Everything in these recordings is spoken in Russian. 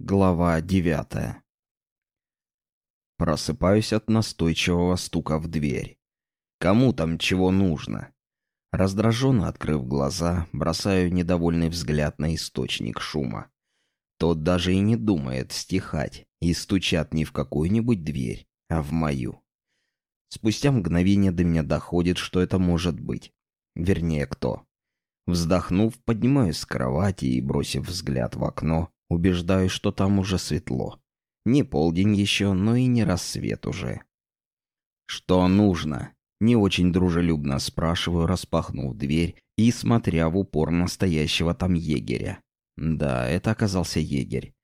Глава девятая. Просыпаюсь от настойчивого стука в дверь. Кому там чего нужно? Раздраженно открыв глаза, бросаю недовольный взгляд на источник шума. Тот даже и не думает стихать, и стучат не в какую-нибудь дверь, а в мою. Спустя мгновение до меня доходит, что это может быть. Вернее, кто. Вздохнув, поднимаюсь с кровати и, бросив взгляд в окно, убеждаюсь, что там уже светло. Не полдень еще, но и не рассвет уже. «Что нужно?» Не очень дружелюбно спрашиваю, распахнув дверь и смотря в упор настоящего там егеря. Да, это оказался егерь.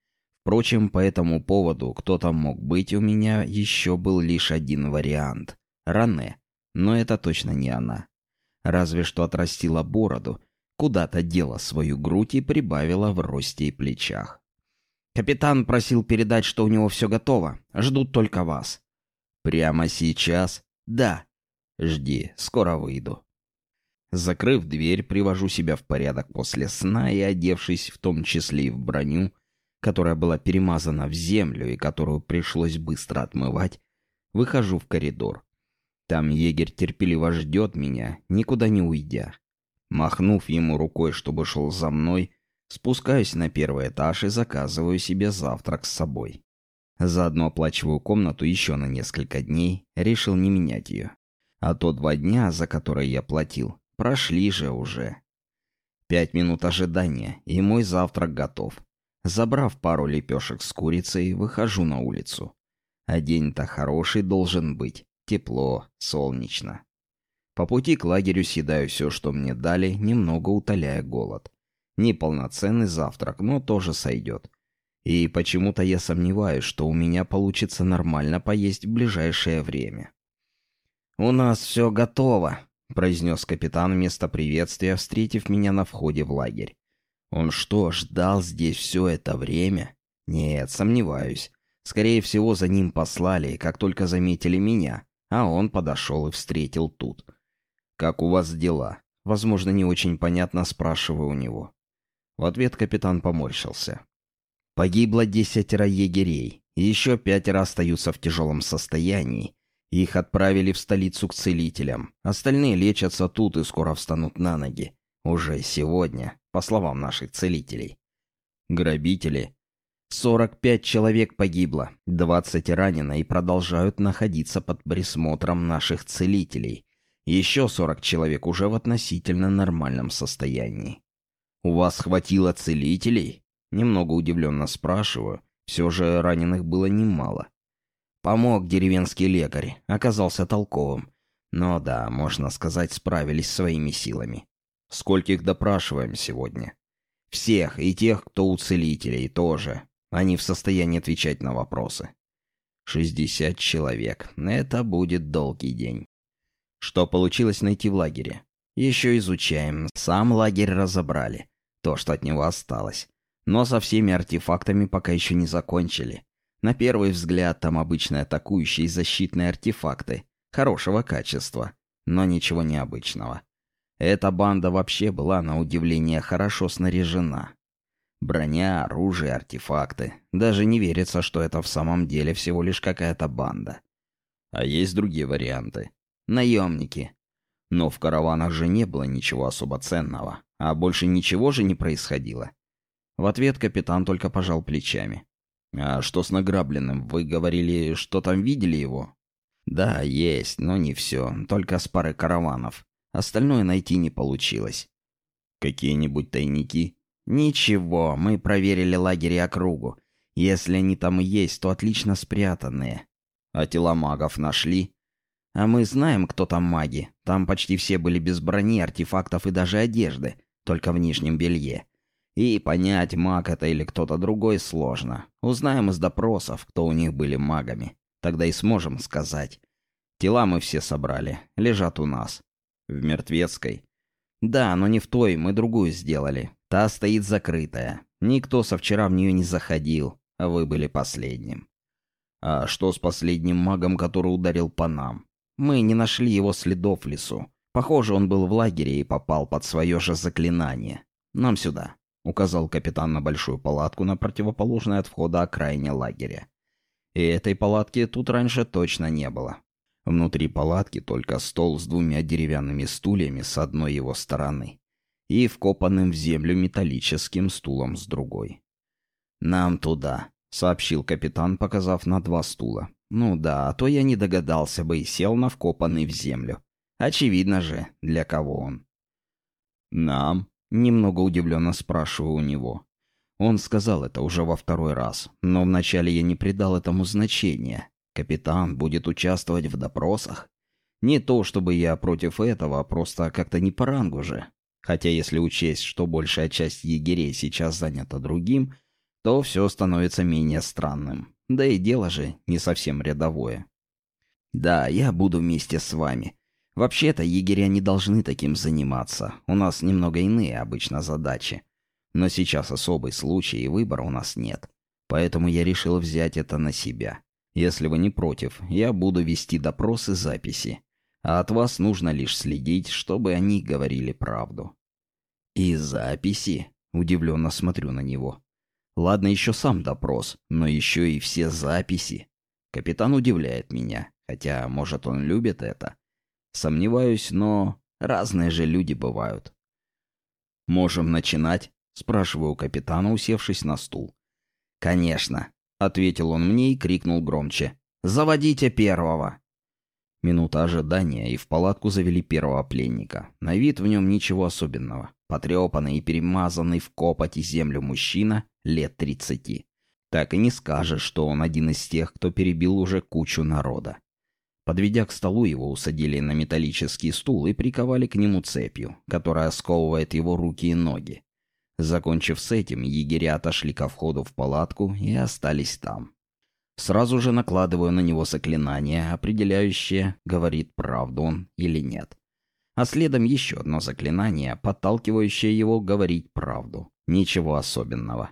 Впрочем, по этому поводу, кто там мог быть у меня, еще был лишь один вариант. Ране. Но это точно не она. Разве что отрастила бороду, куда-то дела свою грудь и прибавила в росте и плечах. «Капитан просил передать, что у него все готово. Ждут только вас». «Прямо сейчас?» «Да». «Жди, скоро выйду». Закрыв дверь, привожу себя в порядок после сна и, одевшись в том числе и в броню, которая была перемазана в землю и которую пришлось быстро отмывать, выхожу в коридор. Там егерь терпеливо ждет меня, никуда не уйдя. Махнув ему рукой, чтобы шел за мной, спускаюсь на первый этаж и заказываю себе завтрак с собой. Заодно оплачиваю комнату еще на несколько дней, решил не менять ее. А то два дня, за которые я платил, Прошли же уже. Пять минут ожидания, и мой завтрак готов. Забрав пару лепешек с курицей, выхожу на улицу. А день-то хороший должен быть. Тепло, солнечно. По пути к лагерю съедаю все, что мне дали, немного утоляя голод. Неполноценный завтрак, но тоже сойдет. И почему-то я сомневаюсь, что у меня получится нормально поесть в ближайшее время. «У нас все готово», — произнес капитан вместо приветствия, встретив меня на входе в лагерь. «Он что, ждал здесь все это время?» «Нет, сомневаюсь. Скорее всего, за ним послали, как только заметили меня, а он подошел и встретил тут. «Как у вас дела?» Возможно, не очень понятно спрашиваю у него. В ответ капитан поморщился. «Погибло десятеро егерей, еще пятеро остаются в тяжелом состоянии, их отправили в столицу к целителям. Остальные лечатся тут и скоро встанут на ноги. Уже сегодня, по словам наших целителей. Грабители. 45 человек погибло, 20 ранено и продолжают находиться под присмотром наших целителей. Еще 40 человек уже в относительно нормальном состоянии. «У вас хватило целителей?» Немного удивленно спрашиваю. Все же раненых было немало. Помог деревенский лекарь, оказался толковым. Но да, можно сказать, справились своими силами. Скольких допрашиваем сегодня? Всех, и тех, кто у целителей, тоже. Они в состоянии отвечать на вопросы. Шестьдесят человек. Это будет долгий день. Что получилось найти в лагере? Еще изучаем. Сам лагерь разобрали. То, что от него осталось. Но со всеми артефактами пока еще не закончили. На первый взгляд там обычные атакующие и защитные артефакты. Хорошего качества, но ничего необычного. Эта банда вообще была, на удивление, хорошо снаряжена. Броня, оружие, артефакты. Даже не верится, что это в самом деле всего лишь какая-то банда. А есть другие варианты. Наемники. Но в караванах же не было ничего особо ценного. А больше ничего же не происходило. В ответ капитан только пожал плечами. «А что с награбленным? Вы говорили, что там видели его?» «Да, есть, но не все. Только с пары караванов. Остальное найти не получилось». «Какие-нибудь тайники?» «Ничего, мы проверили лагерь и округу. Если они там и есть, то отлично спрятанные». «А тела магов нашли?» «А мы знаем, кто там маги. Там почти все были без брони, артефактов и даже одежды, только в нижнем белье. И понять, маг это или кто-то другой, сложно. Узнаем из допросов, кто у них были магами. Тогда и сможем сказать. Тела мы все собрали. Лежат у нас. В мертвецкой. Да, но не в той, мы другую сделали. Та стоит закрытая. Никто со вчера в нее не заходил, а вы были последним. А что с последним магом, который ударил по нам? Мы не нашли его следов в лесу. Похоже, он был в лагере и попал под свое же заклинание. Нам сюда. указал капитан на большую палатку на противоположной от входа окраине лагеря. И этой палатки тут раньше точно не было. Внутри палатки только стол с двумя деревянными стульями с одной его стороны и вкопанным в землю металлическим стулом с другой. «Нам туда», — сообщил капитан, показав на два стула. «Ну да, а то я не догадался бы и сел на вкопанный в землю. Очевидно же, для кого он». «Нам?» — немного удивленно спрашиваю у него. Он сказал это уже во второй раз, но вначале я не придал этому значения. Капитан будет участвовать в допросах. Не то, чтобы я против этого, а просто как-то не по рангу же. Хотя если учесть, что большая часть егерей сейчас занята другим, то все становится менее странным. Да и дело же не совсем рядовое. Да, я буду вместе с вами. Вообще-то егеря не должны таким заниматься. У нас немного иные обычно задачи. Но сейчас особый случай и выбора у нас нет. Поэтому я решил взять это на себя. Если вы не против, я буду вести допросы записи. А от вас нужно лишь следить, чтобы они говорили правду. И записи? Удивленно смотрю на него. Ладно, еще сам допрос, но еще и все записи. Капитан удивляет меня, хотя, может, он любит это. Сомневаюсь, но разные же люди бывают. «Можем начинать?» — спрашиваю капитана, усевшись на стул. «Конечно», — ответил он мне и крикнул громче. «Заводите первого!» Минута ожидания, и в палатку завели первого пленника. На вид в нем ничего особенного. Потрепанный и перемазанный в копоть и землю мужчина лет тридцати. Так и не скажешь, что он один из тех, кто перебил уже кучу народа. Подведя к столу, его усадили на металлический стул и приковали к нему цепью, которая сковывает его руки и ноги. Закончив с этим, егеря отошли ко входу в палатку и остались там. Сразу же накладываю на него заклинание, определяющее, говорит правду он или нет. А следом еще одно заклинание, подталкивающее его говорить правду. Ничего особенного.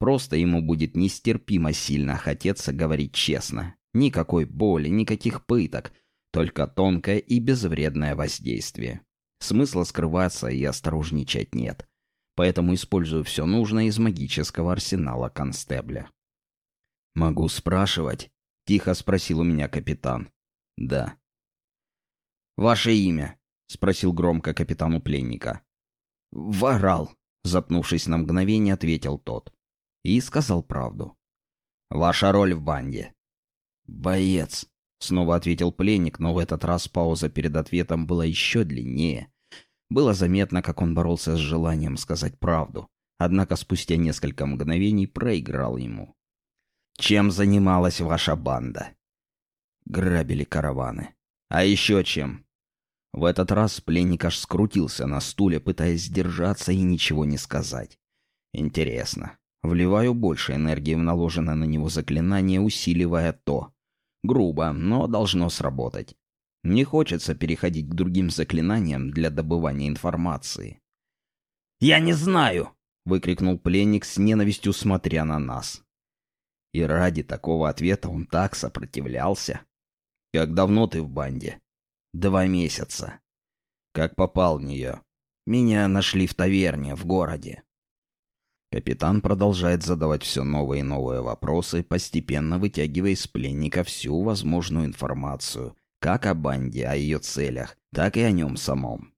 Просто ему будет нестерпимо сильно хотеться говорить честно. Никакой боли, никаких пыток, только тонкое и безвредное воздействие. Смысла скрываться и осторожничать нет поэтому использую все нужное из магического арсенала констебля. «Могу спрашивать?» — тихо спросил у меня капитан. «Да». «Ваше имя?» — спросил громко капитан у пленника. «Ворал», — запнувшись на мгновение, ответил тот. И сказал правду. «Ваша роль в банде?» «Боец», — снова ответил пленник, но в этот раз пауза перед ответом была еще длиннее, было заметно, как он боролся с желанием сказать правду, однако спустя несколько мгновений проиграл ему. «Чем занималась ваша банда?» «Грабили караваны. А еще чем?» В этот раз пленник аж скрутился на стуле, пытаясь сдержаться и ничего не сказать. «Интересно. Вливаю больше энергии в наложенное на него заклинание, усиливая то. Грубо, но должно сработать. Не хочется переходить к другим заклинаниям для добывания информации. «Я не знаю!» — выкрикнул пленник с ненавистью, смотря на нас. И ради такого ответа он так сопротивлялся. «Как давно ты в банде?» «Два месяца». «Как попал в нее?» «Меня нашли в таверне в городе». Капитан продолжает задавать все новые и новые вопросы, постепенно вытягивая из пленника всю возможную информацию, как о банде, о ее целях, так и о нем самом.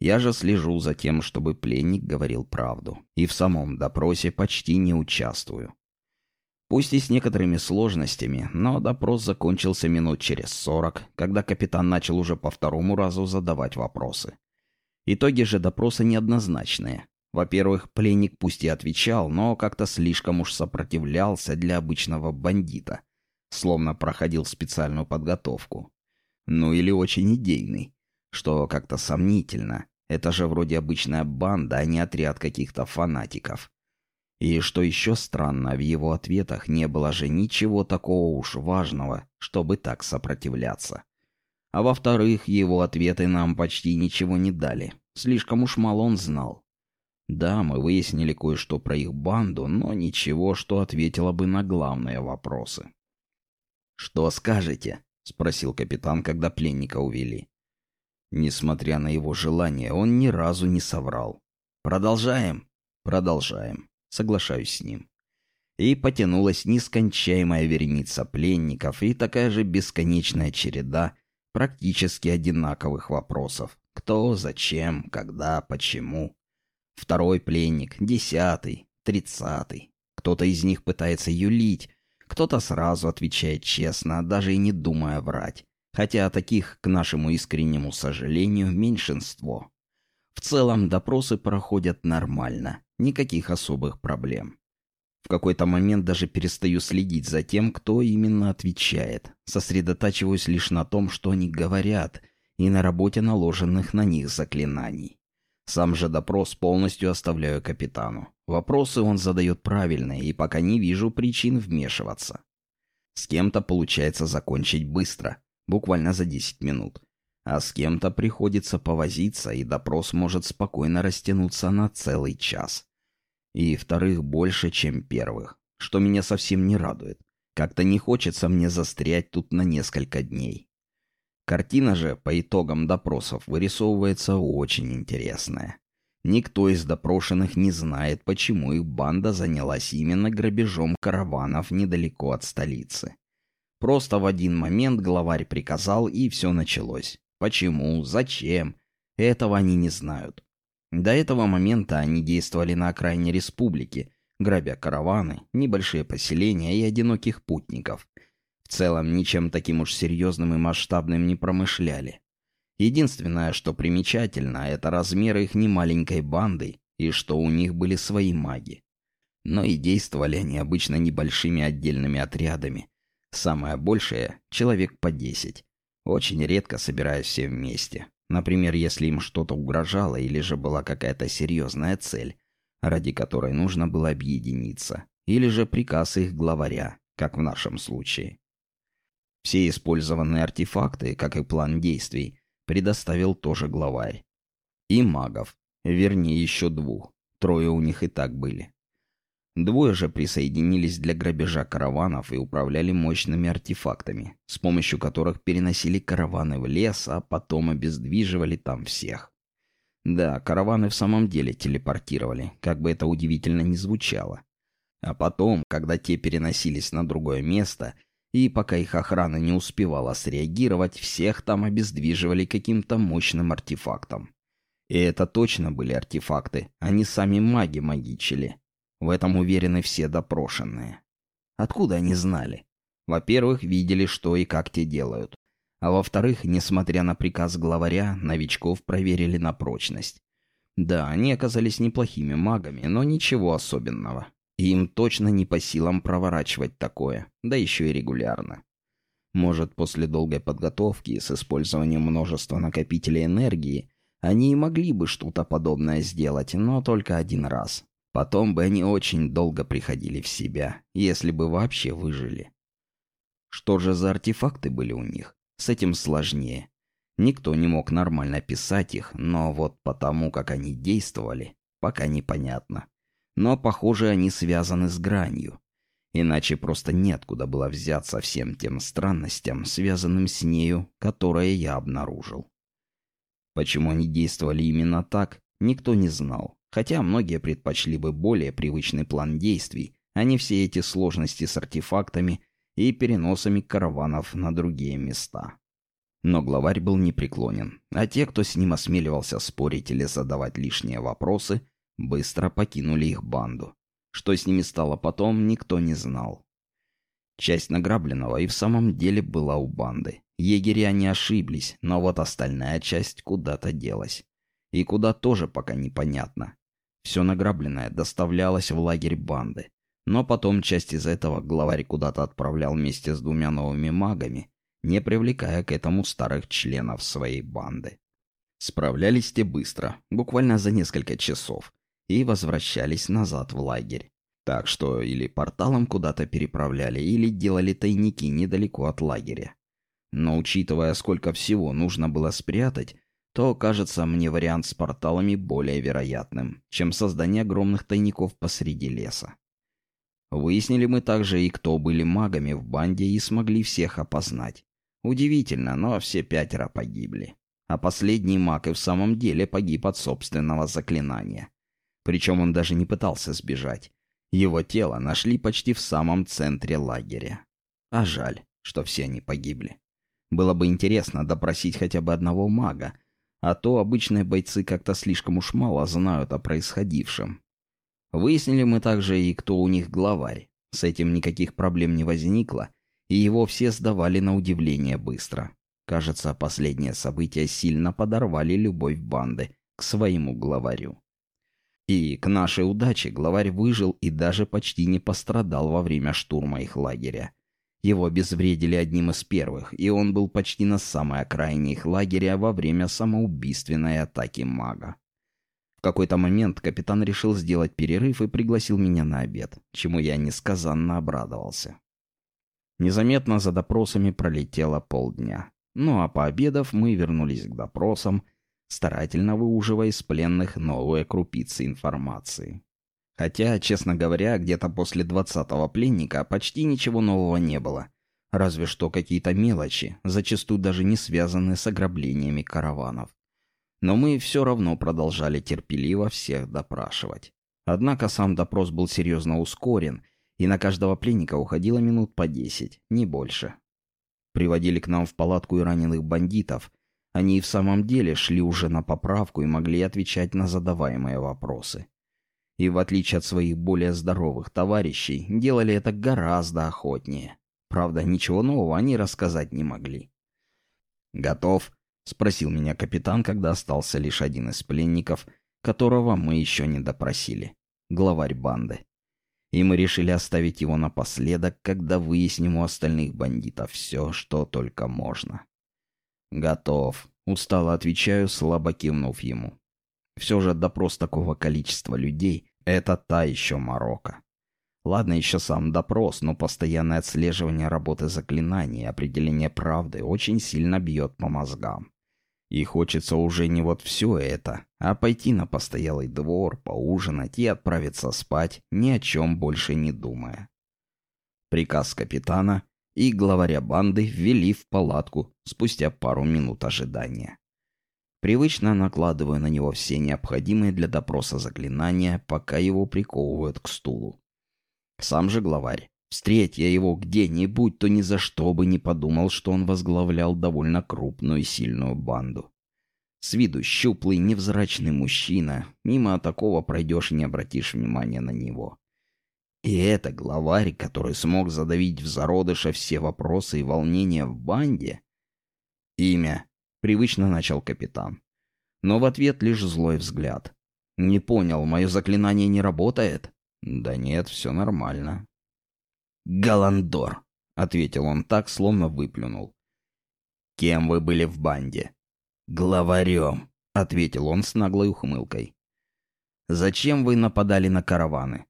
Я же слежу за тем, чтобы пленник говорил правду, и в самом допросе почти не участвую. Пусть и с некоторыми сложностями, но допрос закончился минут через сорок, когда капитан начал уже по второму разу задавать вопросы. Итоги же допроса неоднозначные. Во-первых, пленник пусть и отвечал, но как-то слишком уж сопротивлялся для обычного бандита словно проходил специальную подготовку. Ну или очень идейный, что как-то сомнительно. Это же вроде обычная банда, а не отряд каких-то фанатиков. И что еще странно, в его ответах не было же ничего такого уж важного, чтобы так сопротивляться. А во-вторых, его ответы нам почти ничего не дали. Слишком уж мало он знал. Да, мы выяснили кое-что про их банду, но ничего, что ответило бы на главные вопросы. «Что скажете?» — спросил капитан, когда пленника увели. Несмотря на его желание, он ни разу не соврал. «Продолжаем?» Продолжаем. Соглашаюсь с ним. И потянулась нескончаемая вереница пленников и такая же бесконечная череда практически одинаковых вопросов. Кто, зачем, когда, почему. Второй пленник, десятый, тридцатый. Кто-то из них пытается юлить, кто-то сразу отвечает честно, даже и не думая врать. Хотя таких, к нашему искреннему сожалению, меньшинство. В целом допросы проходят нормально, никаких особых проблем. В какой-то момент даже перестаю следить за тем, кто именно отвечает. Сосредотачиваюсь лишь на том, что они говорят, и на работе наложенных на них заклинаний. Сам же допрос полностью оставляю капитану. Вопросы он задает правильные, и пока не вижу причин вмешиваться. С кем-то получается закончить быстро, буквально за 10 минут. А с кем-то приходится повозиться, и допрос может спокойно растянуться на целый час. И вторых больше, чем первых, что меня совсем не радует. Как-то не хочется мне застрять тут на несколько дней. Картина же по итогам допросов вырисовывается очень интересная. Никто из допрошенных не знает, почему их банда занялась именно грабежом караванов недалеко от столицы. Просто в один момент главарь приказал, и все началось. Почему? Зачем? Этого они не знают. До этого момента они действовали на окраине республики, грабя караваны, небольшие поселения и одиноких путников. В целом ничем таким уж серьезным и масштабным не промышляли. Единственное, что примечательно, это размеры их немаленькой банды и что у них были свои маги. Но и действовали они обычно небольшими отдельными отрядами. Самое большее — человек по десять. Очень редко собираясь все вместе. Например, если им что-то угрожало или же была какая-то серьезная цель, ради которой нужно было объединиться, или же приказ их главаря, как в нашем случае. Все использованные артефакты, как и план действий, предоставил тоже главарь. И магов, вернее еще двух, трое у них и так были. Двое же присоединились для грабежа караванов и управляли мощными артефактами, с помощью которых переносили караваны в лес, а потом обездвиживали там всех. Да, караваны в самом деле телепортировали, как бы это удивительно ни звучало. А потом, когда те переносились на другое место, и пока их охрана не успевала среагировать, всех там обездвиживали каким-то мощным артефактом. И это точно были артефакты, они сами маги магичили. В этом уверены все допрошенные. Откуда они знали? Во-первых, видели, что и как те делают. А во-вторых, несмотря на приказ главаря, новичков проверили на прочность. Да, они оказались неплохими магами, но ничего особенного. И им точно не по силам проворачивать такое, да еще и регулярно. Может, после долгой подготовки с использованием множества накопителей энергии, они и могли бы что-то подобное сделать, но только один раз. Потом бы они очень долго приходили в себя, если бы вообще выжили. Что же за артефакты были у них? С этим сложнее. Никто не мог нормально описать их, но вот потому, как они действовали, пока непонятно. Но, похоже, они связаны с гранью. Иначе просто неоткуда было взяться всем тем странностям, связанным с нею, которые я обнаружил. Почему они действовали именно так, никто не знал. Хотя многие предпочли бы более привычный план действий, а не все эти сложности с артефактами и переносами караванов на другие места. Но главарь был непреклонен, а те, кто с ним осмеливался спорить или задавать лишние вопросы, быстро покинули их банду. Что с ними стало потом, никто не знал. Часть награбленного и в самом деле была у банды. Егеря не ошиблись, но вот остальная часть куда-то делась. И куда тоже пока непонятно. Все награбленное доставлялось в лагерь банды. Но потом часть из этого главарь куда-то отправлял вместе с двумя новыми магами, не привлекая к этому старых членов своей банды. Справлялись те быстро, буквально за несколько часов, и возвращались назад в лагерь. Так что или порталом куда-то переправляли, или делали тайники недалеко от лагеря. Но учитывая, сколько всего нужно было спрятать, то кажется мне вариант с порталами более вероятным, чем создание огромных тайников посреди леса. Выяснили мы также и кто были магами в банде и смогли всех опознать. Удивительно, но все пятеро погибли. А последний маг и в самом деле погиб от собственного заклинания. Причем он даже не пытался сбежать. Его тело нашли почти в самом центре лагеря. А жаль, что все они погибли. Было бы интересно допросить хотя бы одного мага, а то обычные бойцы как-то слишком уж мало знают о происходившем. Выяснили мы также и кто у них главарь. С этим никаких проблем не возникло, и его все сдавали на удивление быстро. Кажется, последние события сильно подорвали любовь банды к своему главарю. И к нашей удаче главарь выжил и даже почти не пострадал во время штурма их лагеря. Его обезвредили одним из первых, и он был почти на самой окраине их лагеря во время самоубийственной атаки мага. В какой-то момент капитан решил сделать перерыв и пригласил меня на обед, чему я несказанно обрадовался. Незаметно за допросами пролетело полдня. Ну а пообедав, мы вернулись к допросам, старательно выуживая из пленных новые крупицы информации. Хотя, честно говоря, где-то после двадцатого пленника почти ничего нового не было. Разве что какие-то мелочи, зачастую даже не связанные с ограблениями караванов. Но мы все равно продолжали терпеливо всех допрашивать. Однако сам допрос был серьезно ускорен, и на каждого пленника уходило минут по десять, не больше. Приводили к нам в палатку и раненых бандитов. Они и в самом деле шли уже на поправку и могли отвечать на задаваемые вопросы и, в отличие от своих более здоровых товарищей, делали это гораздо охотнее. Правда, ничего нового они рассказать не могли. «Готов?» — спросил меня капитан, когда остался лишь один из пленников, которого мы еще не допросили. Главарь банды. И мы решили оставить его напоследок, когда выясним у остальных бандитов все, что только можно. «Готов», — устало отвечаю, слабо кивнув ему. Все же допрос такого количества людей это та еще морока. Ладно еще сам допрос, но постоянное отслеживание работы заклинаний и определение правды очень сильно бьет по мозгам. И хочется уже не вот все это, а пойти на постоялый двор, поужинать и отправиться спать, ни о чем больше не думая. Приказ капитана и главаря банды ввели в палатку спустя пару минут ожидания. Привычно накладываю на него все необходимые для допроса заклинания, пока его приковывают к стулу. Сам же главарь. Встреть я его где-нибудь, то ни за что бы не подумал, что он возглавлял довольно крупную и сильную банду. С виду щуплый, невзрачный мужчина. Мимо такого пройдешь и не обратишь внимания на него. И это главарь, который смог задавить в зародыше все вопросы и волнения в банде? Имя Привычно начал капитан. Но в ответ лишь злой взгляд. «Не понял, мое заклинание не работает?» «Да нет, все нормально». «Галандор», — ответил он так, словно выплюнул. «Кем вы были в банде?» «Главарем», — ответил он с наглой ухмылкой. «Зачем вы нападали на караваны?»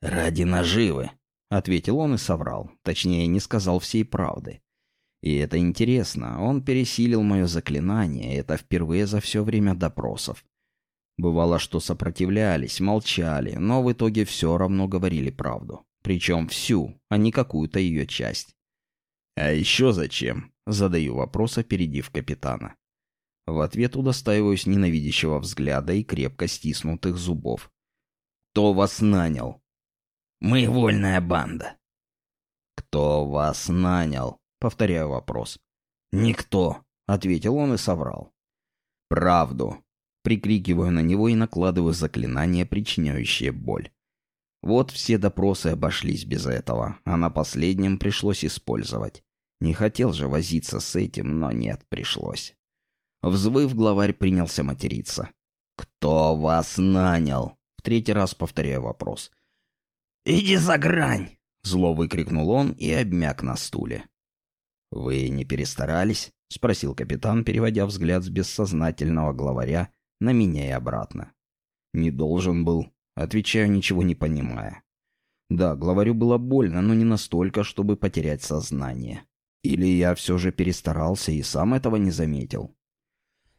«Ради наживы», — ответил он и соврал. Точнее, не сказал всей правды. И это интересно, он пересилил мое заклинание, это впервые за все время допросов. Бывало, что сопротивлялись, молчали, но в итоге все равно говорили правду. Причем всю, а не какую-то ее часть. «А еще зачем?» — задаю вопрос, опередив капитана. В ответ удостаиваюсь ненавидящего взгляда и крепко стиснутых зубов. «Кто вас нанял?» «Мы вольная банда». «Кто вас нанял?» Повторяю вопрос. «Никто», — ответил он и соврал. «Правду». Прикрикиваю на него и накладываю заклинание, причиняющее боль. Вот все допросы обошлись без этого, а на последнем пришлось использовать. Не хотел же возиться с этим, но нет, пришлось. Взвыв, главарь принялся материться. «Кто вас нанял?» В третий раз повторяю вопрос. «Иди за грань!» Зло выкрикнул он и обмяк на стуле. «Вы не перестарались?» — спросил капитан, переводя взгляд с бессознательного главаря на меня и обратно. «Не должен был», — отвечаю, ничего не понимая. Да, главарю было больно, но не настолько, чтобы потерять сознание. Или я все же перестарался и сам этого не заметил.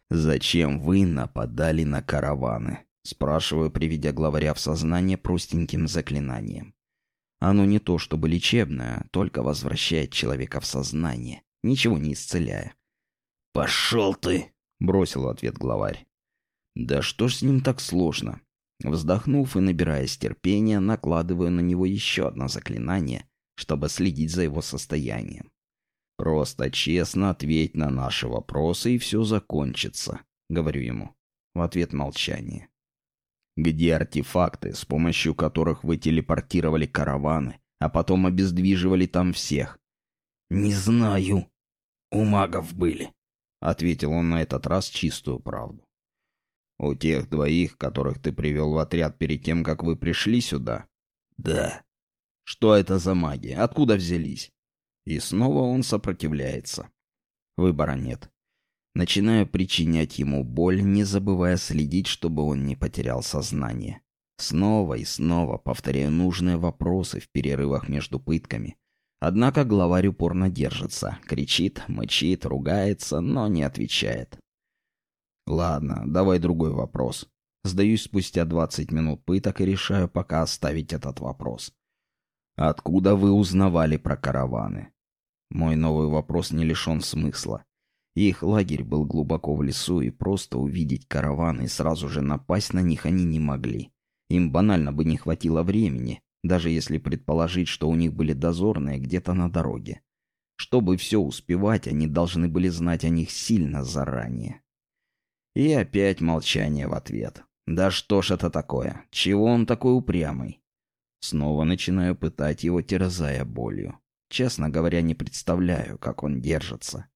«Зачем вы нападали на караваны?» — спрашиваю, приведя главаря в сознание простеньким заклинанием. Оно не то чтобы лечебное, только возвращает человека в сознание, ничего не исцеляя. «Пошел ты!» — бросил ответ главарь. «Да что ж с ним так сложно? Вздохнув и набираясь терпения, накладываю на него еще одно заклинание, чтобы следить за его состоянием. «Просто честно ответь на наши вопросы, и все закончится», — говорю ему. В ответ молчание. «Где артефакты, с помощью которых вы телепортировали караваны, а потом обездвиживали там всех?» «Не знаю. У магов были», — ответил он на этот раз чистую правду. «У тех двоих, которых ты привел в отряд перед тем, как вы пришли сюда?» «Да». «Что это за маги? Откуда взялись?» И снова он сопротивляется. Выбора нет. Начинаю причинять ему боль, не забывая следить, чтобы он не потерял сознание. Снова и снова повторяю нужные вопросы в перерывах между пытками. Однако главарь упорно держится, кричит, мычит, ругается, но не отвечает. Ладно, давай другой вопрос. Сдаюсь спустя 20 минут пыток и решаю пока оставить этот вопрос. Откуда вы узнавали про караваны? Мой новый вопрос не лишен смысла. Их лагерь был глубоко в лесу, и просто увидеть караваны и сразу же напасть на них они не могли. Им банально бы не хватило времени, даже если предположить, что у них были дозорные где-то на дороге. Чтобы все успевать, они должны были знать о них сильно заранее. И опять молчание в ответ. Да что ж это такое? Чего он такой упрямый? Снова начинаю пытать его, терзая болью. Честно говоря, не представляю, как он держится.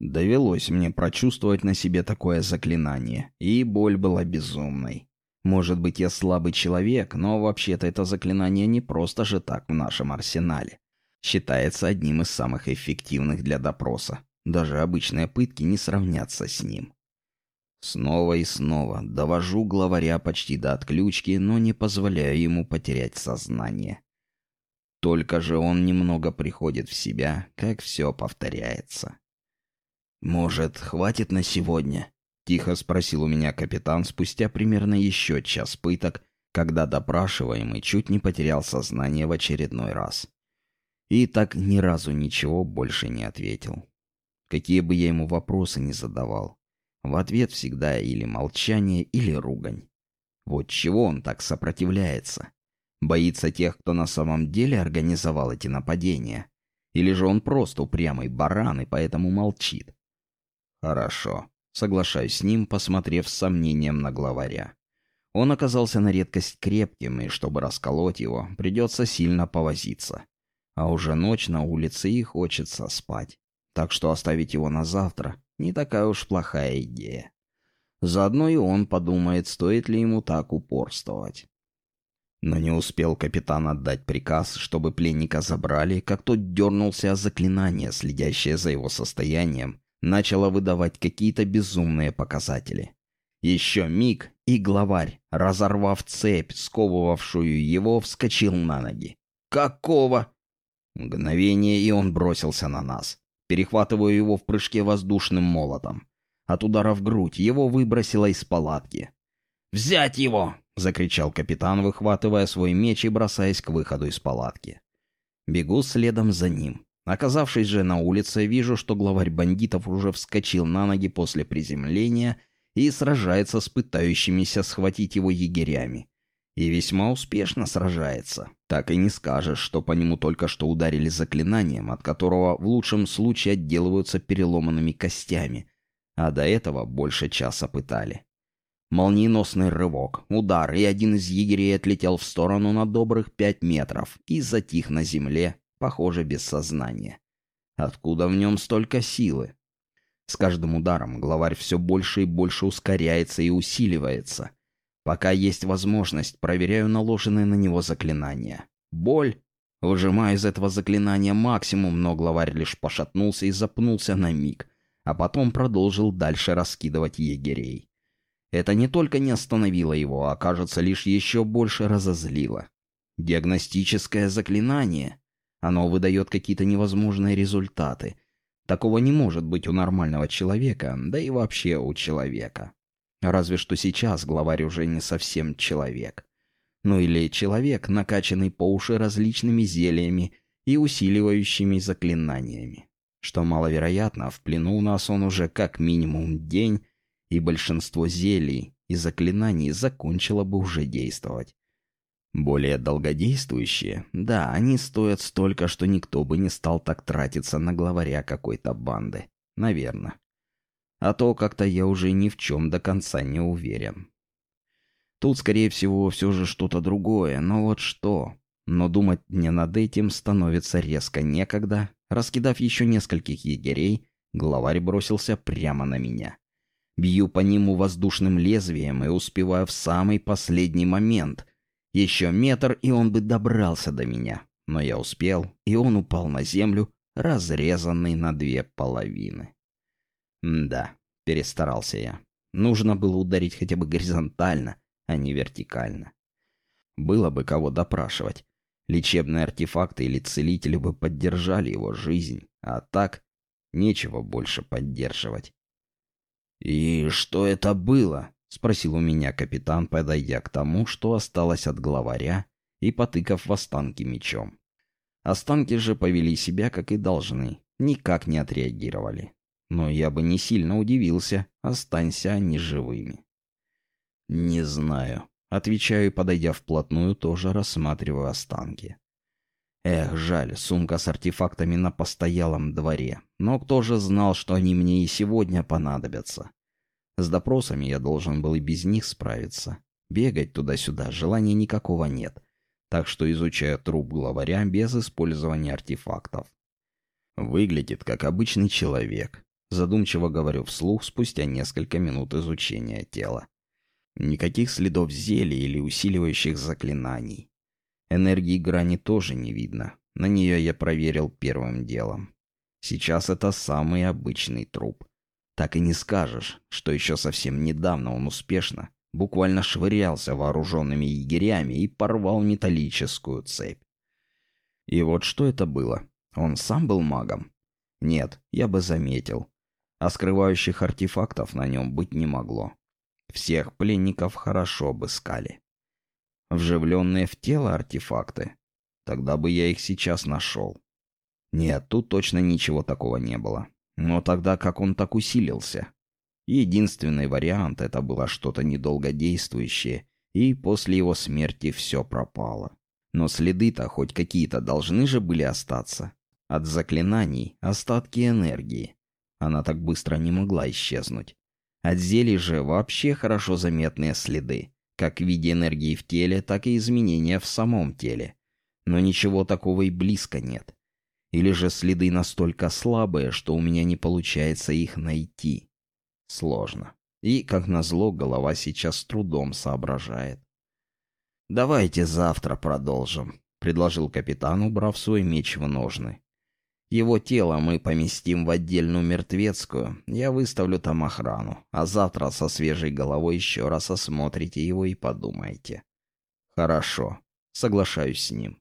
Довелось мне прочувствовать на себе такое заклинание, и боль была безумной. Может быть, я слабый человек, но вообще-то это заклинание не просто же так в нашем арсенале. Считается одним из самых эффективных для допроса. Даже обычные пытки не сравнятся с ним. Снова и снова довожу главаря почти до отключки, но не позволяю ему потерять сознание. Только же он немного приходит в себя, как все повторяется. «Может, хватит на сегодня?» — тихо спросил у меня капитан спустя примерно еще час пыток, когда допрашиваемый чуть не потерял сознание в очередной раз. И так ни разу ничего больше не ответил. Какие бы я ему вопросы ни задавал, в ответ всегда или молчание, или ругань. Вот чего он так сопротивляется? Боится тех, кто на самом деле организовал эти нападения? Или же он просто упрямый баран и поэтому молчит? Хорошо. Соглашаюсь с ним, посмотрев с сомнением на главаря. Он оказался на редкость крепким, и чтобы расколоть его, придется сильно повозиться. А уже ночь на улице и хочется спать. Так что оставить его на завтра не такая уж плохая идея. Заодно и он подумает, стоит ли ему так упорствовать. Но не успел капитан отдать приказ, чтобы пленника забрали, как тот дернулся о заклинание, следящее за его состоянием, начало выдавать какие-то безумные показатели. Еще миг, и главарь, разорвав цепь, сковывавшую его, вскочил на ноги. «Какого?» Мгновение, и он бросился на нас. Перехватываю его в прыжке воздушным молотом. От удара в грудь его выбросило из палатки. «Взять его!» — закричал капитан, выхватывая свой меч и бросаясь к выходу из палатки. Бегу следом за ним. Оказавшись же на улице, вижу, что главарь бандитов уже вскочил на ноги после приземления и сражается с пытающимися схватить его егерями. И весьма успешно сражается. Так и не скажешь, что по нему только что ударили заклинанием, от которого в лучшем случае отделываются переломанными костями, а до этого больше часа пытали. Молниеносный рывок, удар, и один из егерей отлетел в сторону на добрых пять метров и затих на земле, похоже, без сознания. Откуда в нем столько силы? С каждым ударом главарь все больше и больше ускоряется и усиливается. Пока есть возможность, проверяю наложенные на него заклинания. Боль. Выжимаю из этого заклинания максимум, но главарь лишь пошатнулся и запнулся на миг, а потом продолжил дальше раскидывать егерей. Это не только не остановило его, а, кажется, лишь еще больше разозлило. Диагностическое заклинание. Оно выдает какие-то невозможные результаты. Такого не может быть у нормального человека, да и вообще у человека. Разве что сейчас главарь уже не совсем человек. Ну или человек, накачанный по уши различными зельями и усиливающими заклинаниями. Что маловероятно, в плену у нас он уже как минимум день, и большинство зелий и заклинание закончило бы уже действовать. Более долгодействующие, да, они стоят столько, что никто бы не стал так тратиться на главаря какой-то банды. Наверное. А то как-то я уже ни в чем до конца не уверен. Тут, скорее всего, все же что-то другое, но вот что. Но думать мне над этим становится резко некогда. Раскидав еще нескольких егерей, главарь бросился прямо на меня. Бью по нему воздушным лезвием и успеваю в самый последний момент, еще метр, и он бы добрался до меня. Но я успел, и он упал на землю, разрезанный на две половины. да, перестарался я. Нужно было ударить хотя бы горизонтально, а не вертикально. Было бы кого допрашивать. Лечебные артефакты или целители бы поддержали его жизнь, а так нечего больше поддерживать. «И что это было?» — спросил у меня капитан, подойдя к тому, что осталось от главаря, и потыкав в останки мечом. Останки же повели себя, как и должны, никак не отреагировали. Но я бы не сильно удивился, останься они живыми. «Не знаю», — отвечаю, подойдя вплотную, тоже рассматриваю останки. Эх, жаль, сумка с артефактами на постоялом дворе. Но кто же знал, что они мне и сегодня понадобятся? С допросами я должен был и без них справиться. Бегать туда-сюда желания никакого нет. Так что изучаю труп главаря без использования артефактов. Выглядит как обычный человек. Задумчиво говорю вслух спустя несколько минут изучения тела. Никаких следов зелий или усиливающих заклинаний. Энергии грани тоже не видно. На нее я проверил первым делом. Сейчас это самый обычный труп. Так и не скажешь, что еще совсем недавно он успешно, буквально швырялся вооруженными егерями и порвал металлическую цепь. И вот что это было? Он сам был магом? Нет, я бы заметил. А скрывающих артефактов на нем быть не могло. Всех пленников хорошо обыскали. Вживленные в тело артефакты? Тогда бы я их сейчас нашел. Нет, тут точно ничего такого не было. Но тогда как он так усилился? Единственный вариант это было что-то недолгодействующее, и после его смерти все пропало. Но следы-то хоть какие-то должны же были остаться. От заклинаний остатки энергии. Она так быстро не могла исчезнуть. От зелий же вообще хорошо заметные следы, как в виде энергии в теле, так и изменения в самом теле. Но ничего такого и близко нет. Или же следы настолько слабые, что у меня не получается их найти. Сложно. И, как назло, голова сейчас с трудом соображает. «Давайте завтра продолжим», — предложил капитан, убрав свой меч в ножны. «Его тело мы поместим в отдельную мертвецкую. Я выставлю там охрану. А завтра со свежей головой еще раз осмотрите его и подумайте». «Хорошо. Соглашаюсь с ним».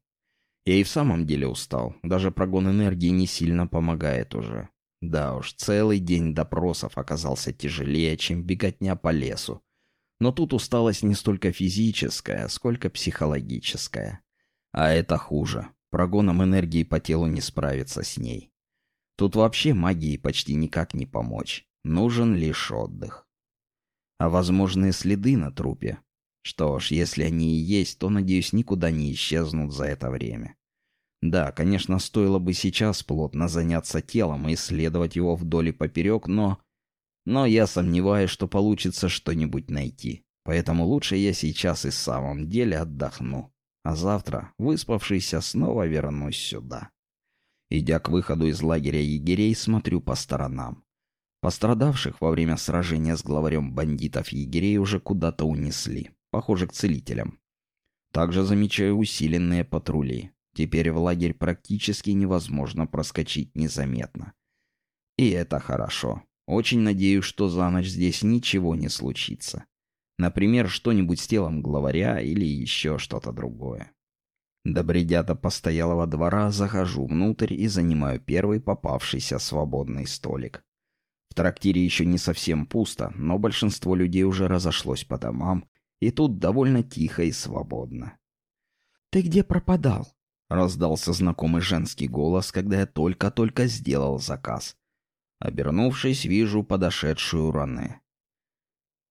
Я и в самом деле устал. Даже прогон энергии не сильно помогает уже. Да уж, целый день допросов оказался тяжелее, чем беготня по лесу. Но тут усталость не столько физическая, сколько психологическая. А это хуже. Прогоном энергии по телу не справиться с ней. Тут вообще магии почти никак не помочь. Нужен лишь отдых. А возможные следы на трупе? Что ж, если они и есть, то, надеюсь, никуда не исчезнут за это время. Да, конечно, стоило бы сейчас плотно заняться телом и исследовать его вдоль и поперек, но... Но я сомневаюсь, что получится что-нибудь найти. Поэтому лучше я сейчас и в самом деле отдохну. А завтра, выспавшийся, снова вернусь сюда. Идя к выходу из лагеря егерей, смотрю по сторонам. Пострадавших во время сражения с главарем бандитов егерей уже куда-то унесли. Похоже, к целителям. Также замечаю усиленные патрули. Теперь в лагерь практически невозможно проскочить незаметно. И это хорошо. Очень надеюсь, что за ночь здесь ничего не случится. Например, что-нибудь с телом главаря или еще что-то другое. Добредя до постоялого двора, захожу внутрь и занимаю первый попавшийся свободный столик. В трактире еще не совсем пусто, но большинство людей уже разошлось по домам, и тут довольно тихо и свободно. «Ты где пропадал?» Раздался знакомый женский голос, когда я только-только сделал заказ. Обернувшись, вижу подошедшую Ране.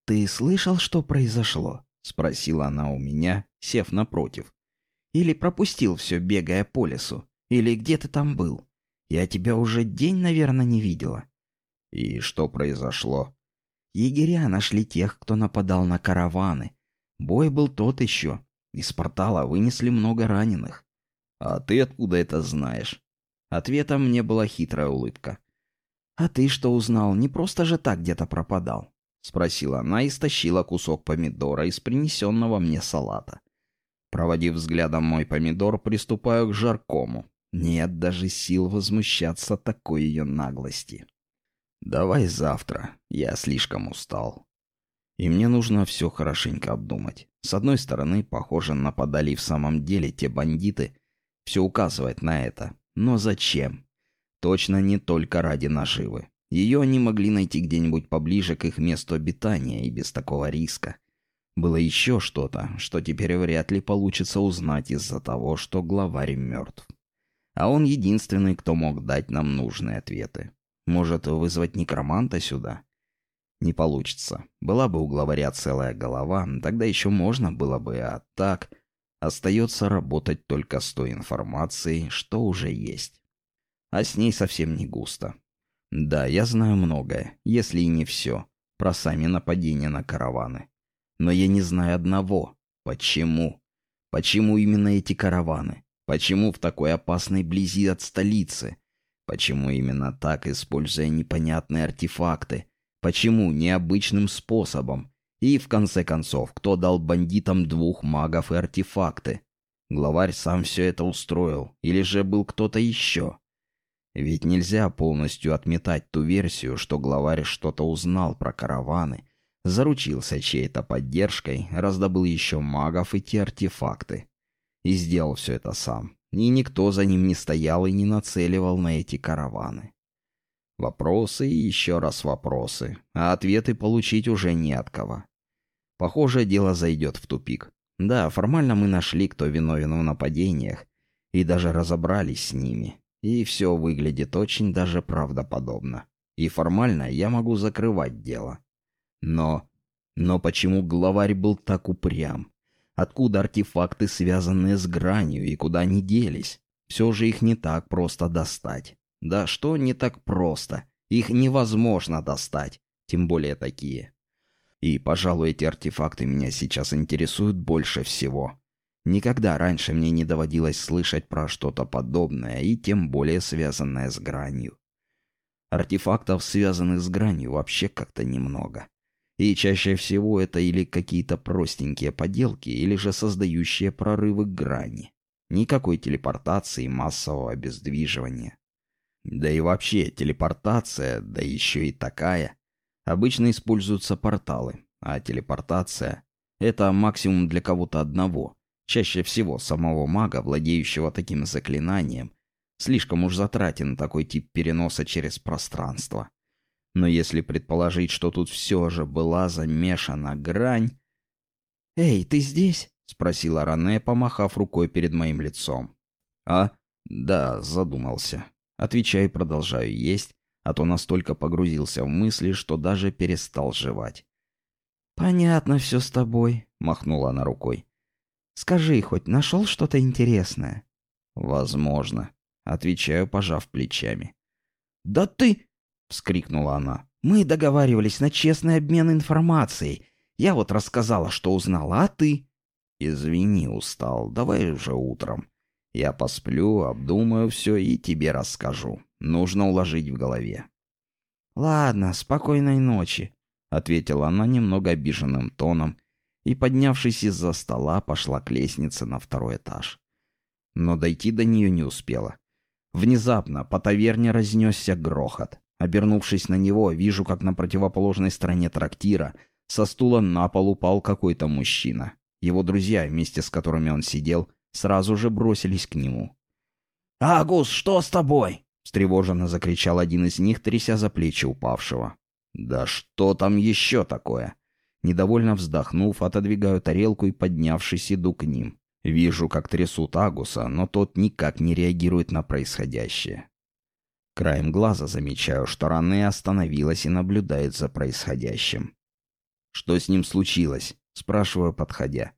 «Ты слышал, что произошло?» — спросила она у меня, сев напротив. «Или пропустил все, бегая по лесу? Или где ты там был? Я тебя уже день, наверное, не видела». «И что произошло?» Егеря нашли тех, кто нападал на караваны. Бой был тот еще. Из портала вынесли много раненых. «А ты откуда это знаешь?» Ответом мне была хитрая улыбка. «А ты что узнал? Не просто же так где-то пропадал?» Спросила она и стащила кусок помидора из принесенного мне салата. Проводив взглядом мой помидор, приступаю к жаркому. Нет даже сил возмущаться такой ее наглости. «Давай завтра. Я слишком устал. И мне нужно все хорошенько обдумать. С одной стороны, похоже, нападали в самом деле те бандиты. Все указывает на это. Но зачем? Точно не только ради наживы. Ее они могли найти где-нибудь поближе к их месту обитания и без такого риска. Было еще что-то, что теперь вряд ли получится узнать из-за того, что главарь мертв. А он единственный, кто мог дать нам нужные ответы. Может, вызвать некроманта сюда? Не получится. Была бы у главаря целая голова, тогда еще можно было бы, а так... Остается работать только с той информацией, что уже есть. А с ней совсем не густо. Да, я знаю многое, если и не все, про сами нападения на караваны. Но я не знаю одного. Почему? Почему именно эти караваны? Почему в такой опасной близи от столицы? Почему именно так, используя непонятные артефакты? Почему необычным способом? И, в конце концов, кто дал бандитам двух магов и артефакты? Главарь сам все это устроил, или же был кто-то еще? Ведь нельзя полностью отметать ту версию, что главарь что-то узнал про караваны, заручился чьей-то поддержкой, раздобыл еще магов и те артефакты. И сделал все это сам. И никто за ним не стоял и не нацеливал на эти караваны. Вопросы и еще раз вопросы, а ответы получить уже не от кого. Похоже, дело зайдет в тупик. Да, формально мы нашли, кто виновен в нападениях, и даже разобрались с ними. И все выглядит очень даже правдоподобно. И формально я могу закрывать дело. Но... Но почему главарь был так упрям? Откуда артефакты, связанные с гранью, и куда они делись? Все же их не так просто достать. Да что не так просто? Их невозможно достать, тем более такие. И, пожалуй, эти артефакты меня сейчас интересуют больше всего. Никогда раньше мне не доводилось слышать про что-то подобное, и тем более связанное с гранью. Артефактов, связанных с гранью, вообще как-то немного. И чаще всего это или какие-то простенькие поделки, или же создающие прорывы к грани. Никакой телепортации, массового обездвиживания. Да и вообще, телепортация, да еще и такая. Обычно используются порталы, а телепортация — это максимум для кого-то одного, чаще всего самого мага, владеющего таким заклинанием. Слишком уж затратен такой тип переноса через пространство. Но если предположить, что тут все же была замешана грань... «Эй, ты здесь?» — спросила Ране, помахав рукой перед моим лицом. «А? Да, задумался. Отвечаю и продолжаю есть, а то настолько погрузился в мысли, что даже перестал жевать. «Понятно все с тобой», — махнула она рукой. «Скажи, хоть нашел что-то интересное?» «Возможно», — отвечаю, пожав плечами. «Да ты...» — вскрикнула она. «Мы договаривались на честный обмен информацией. Я вот рассказала, что узнала, а ты...» «Извини, устал. Давай уже утром. Я посплю, обдумаю все и тебе расскажу. Нужно уложить в голове. «Ладно, спокойной ночи», — ответила она немного обиженным тоном и, поднявшись из-за стола, пошла к лестнице на второй этаж. Но дойти до нее не успела. Внезапно по таверне разнесся грохот. Обернувшись на него, вижу, как на противоположной стороне трактира со стула на пол упал какой-то мужчина. Его друзья, вместе с которыми он сидел, сразу же бросились к нему. «Агус, что с тобой?» — встревоженно закричал один из них, тряся за плечи упавшего. «Да что там еще такое?» Недовольно вздохнув, отодвигаю тарелку и, поднявшись, иду к ним. Вижу, как трясут Агуса, но тот никак не реагирует на происходящее. Краем глаза замечаю, что Ране остановилась и наблюдает за происходящим. «Что с ним случилось?» — спрашиваю, подходя.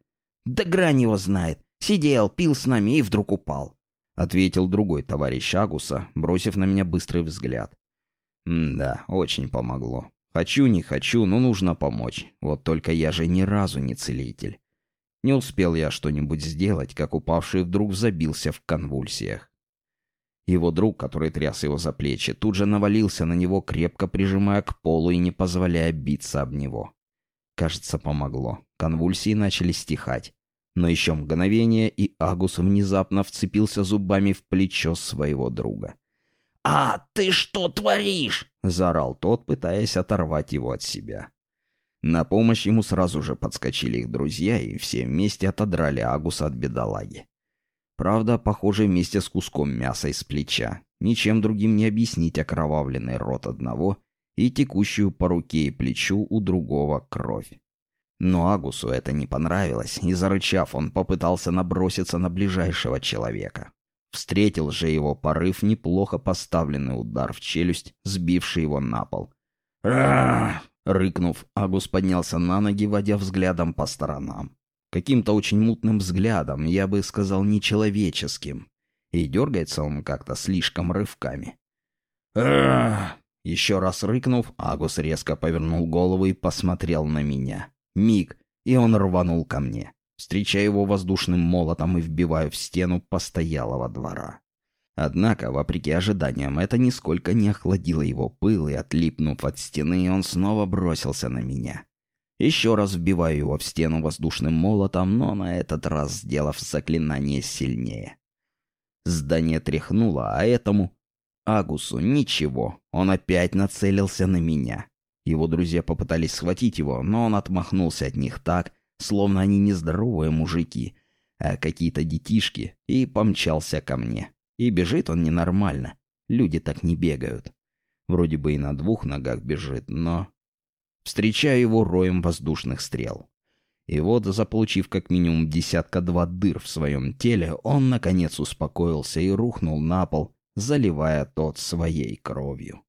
«Да грань его знает. Сидел, пил с нами и вдруг упал», — ответил другой товарищ Агуса, бросив на меня быстрый взгляд. «Да, очень помогло. Хочу, не хочу, но нужно помочь. Вот только я же ни разу не целитель. Не успел я что-нибудь сделать, как упавший вдруг забился в конвульсиях. Его друг, который тряс его за плечи, тут же навалился на него, крепко прижимая к полу и не позволяя биться об него. Кажется, помогло. Конвульсии начали стихать. Но еще мгновение, и Агус внезапно вцепился зубами в плечо своего друга. «А, ты что творишь?» — заорал тот, пытаясь оторвать его от себя. На помощь ему сразу же подскочили их друзья и все вместе отодрали Агуса от бедолаги. Правда, похоже, вместе с куском мяса из плеча. Ничем другим не объяснить окровавленный рот одного и текущую по руке и плечу у другого кровь. Но Агусу это не понравилось, и зарычав, он попытался наброситься на ближайшего человека. Встретил же его порыв неплохо поставленный удар в челюсть, сбивший его на пол. Рыкнув, Агус поднялся на ноги, водя взглядом по сторонам. Каким-то очень мутным взглядом, я бы сказал, нечеловеческим. И дергается он как-то слишком рывками. Еще раз рыкнув, Агус резко повернул голову и посмотрел на меня. Миг, и он рванул ко мне, встречая его воздушным молотом и вбивая в стену постоялого двора. Однако, вопреки ожиданиям, это нисколько не охладило его пыл, и, отлипнув от стены, он снова бросился на меня. Еще раз вбиваю его в стену воздушным молотом, но на этот раз сделав заклинание сильнее. Здание тряхнуло, а этому... Агусу ничего. Он опять нацелился на меня. Его друзья попытались схватить его, но он отмахнулся от них так, словно они не здоровые мужики, а какие-то детишки, и помчался ко мне. И бежит он ненормально. Люди так не бегают. Вроде бы и на двух ногах бежит, но... Встречаю его роем воздушных стрел. И вот, заполучив как минимум десятка-два дыр в своем теле, он, наконец, успокоился и рухнул на пол, заливая тот своей кровью.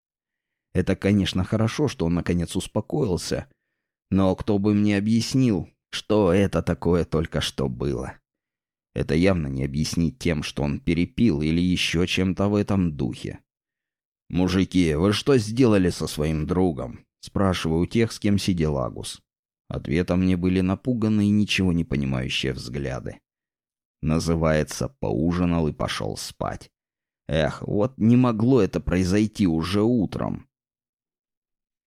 Это, конечно, хорошо, что он, наконец, успокоился, но кто бы мне объяснил, что это такое только что было? Это явно не объяснить тем, что он перепил или еще чем-то в этом духе. «Мужики, вы что сделали со своим другом?» Спрашиваю тех, с кем сидел Агус. Ответом мне были напуганные ничего не понимающие взгляды. Называется «поужинал и пошел спать». Эх, вот не могло это произойти уже утром.